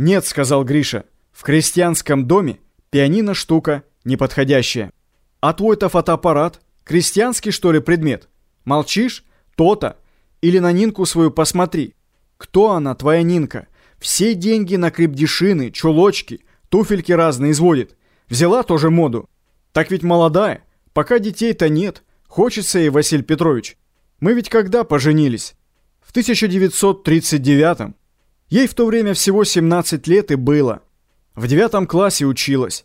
«Нет», — сказал Гриша, — «в крестьянском доме пианино штука неподходящая». «А твой-то фотоаппарат? Крестьянский, что ли, предмет? Молчишь? То-то. Или на Нинку свою посмотри. Кто она, твоя Нинка? Все деньги на крепдешины, чулочки, туфельки разные изводит. Взяла тоже моду. Так ведь молодая. Пока детей-то нет. Хочется ей, Василий Петрович. Мы ведь когда поженились? В 1939-м. Ей в то время всего 17 лет и было. В девятом классе училась.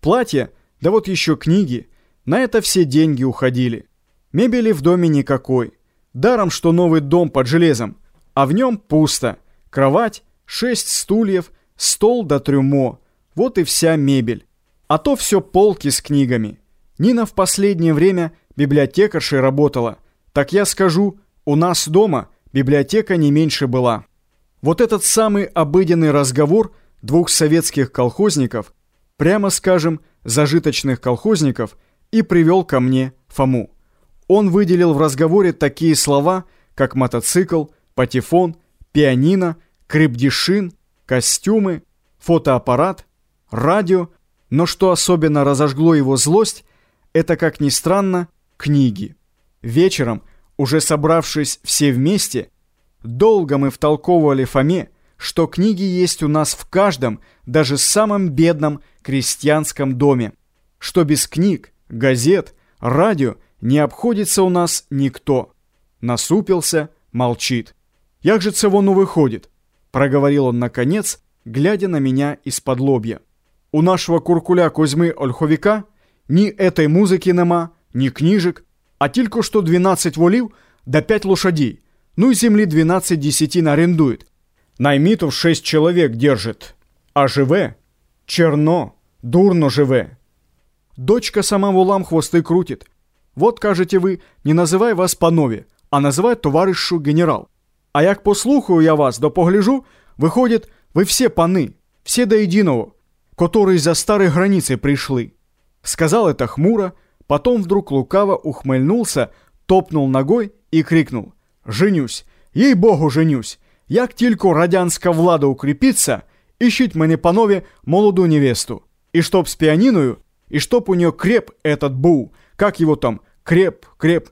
Платье, да вот еще книги. На это все деньги уходили. Мебели в доме никакой. Даром, что новый дом под железом. А в нем пусто. Кровать, шесть стульев, стол да трюмо. Вот и вся мебель. А то все полки с книгами. Нина в последнее время библиотекаршей работала. Так я скажу, у нас дома библиотека не меньше была. Вот этот самый обыденный разговор двух советских колхозников, прямо скажем, зажиточных колхозников, и привел ко мне Фому. Он выделил в разговоре такие слова, как мотоцикл, патефон, пианино, крепдешин, костюмы, фотоаппарат, радио, но что особенно разожгло его злость, это, как ни странно, книги. Вечером, уже собравшись все вместе, Долго мы втолковывали Фоме, что книги есть у нас в каждом, даже самом бедном крестьянском доме, что без книг, газет, радио не обходится у нас никто. Насупился, молчит. «Як же це воно выходит?» – проговорил он наконец, глядя на меня из-под лобья. «У нашего куркуля Кузьмы Ольховика ни этой музыки нема, ни книжек, а тільки что 12 волів да 5 лошадей. Ну и земли 12 десятин арендует. Наймитов 6 человек держит. А живе? Черно, дурно живе. Дочка сама волам хвосты крутит. Вот, кажете вы, не называй вас панове, а называй товаришу генерал. А як послухаю я вас, да погляжу, выходит, вы все паны, все до единого, которые за старой границей пришли. Сказал это хмуро, потом вдруг лукаво ухмыльнулся, топнул ногой и крикнул. Женюсь, їй-богу, женюсь. Як тільки радянська влада укріпиться, ищіть мене, панове, молоду невесту. И чтоб с пианиною, и чтоб у нее креп этот был, как его там, креп, креп,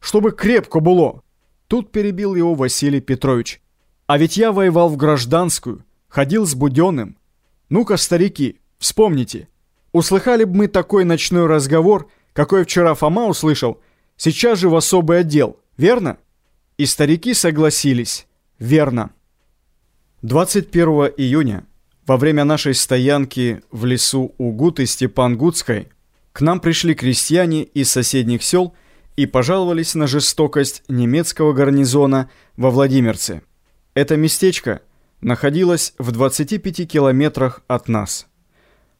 чтобы крепко было. Тут перебил его Василий Петрович. А ведь я воевал в гражданскую, ходил с Буденным. Ну-ка, старики, вспомните. Услыхали бы мы такой ночной разговор, какой вчера Фома услышал, сейчас же в особый отдел, верно? И старики согласились. Верно. 21 июня, во время нашей стоянки в лесу у Гуты Степан-Гудской, к нам пришли крестьяне из соседних сел и пожаловались на жестокость немецкого гарнизона во Владимирце. Это местечко находилось в 25 километрах от нас.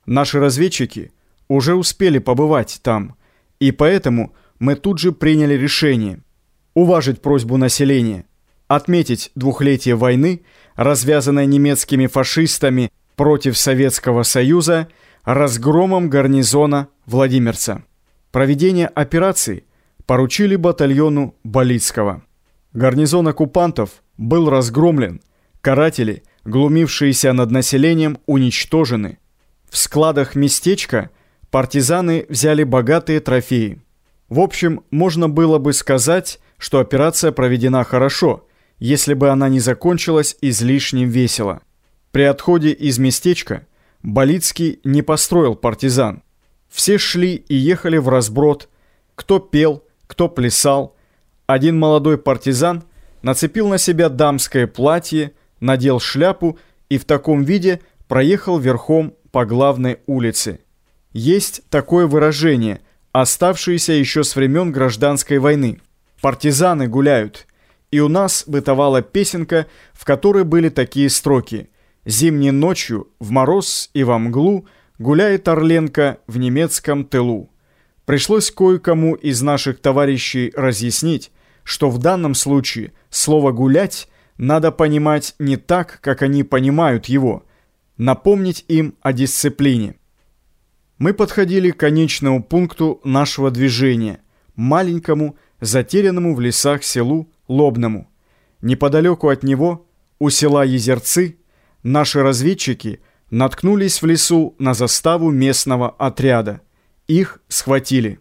Наши разведчики уже успели побывать там, и поэтому мы тут же приняли решение – уважить просьбу населения, отметить двухлетие войны, развязанной немецкими фашистами против Советского Союза, разгромом гарнизона Владимирца. Проведение операции поручили батальону Болицкого. Гарнизон оккупантов был разгромлен, каратели, глумившиеся над населением, уничтожены. В складах местечка партизаны взяли богатые трофеи. В общем, можно было бы сказать, что операция проведена хорошо, если бы она не закончилась излишним весело. При отходе из местечка Болицкий не построил партизан. Все шли и ехали в разброд, кто пел, кто плясал. Один молодой партизан нацепил на себя дамское платье, надел шляпу и в таком виде проехал верхом по главной улице. Есть такое выражение, оставшееся еще с времен гражданской войны – партизаны гуляют. И у нас бытовала песенка, в которой были такие строки. «Зимней ночью, в мороз и во мглу, гуляет Орленко в немецком тылу». Пришлось кое-кому из наших товарищей разъяснить, что в данном случае слово «гулять» надо понимать не так, как они понимают его, напомнить им о дисциплине. Мы подходили к конечному пункту нашего движения, маленькому, затерянному в лесах селу Лобному. Неподалеку от него, у села Езерцы, Наши разведчики наткнулись в лесу на заставу местного отряда. Их схватили.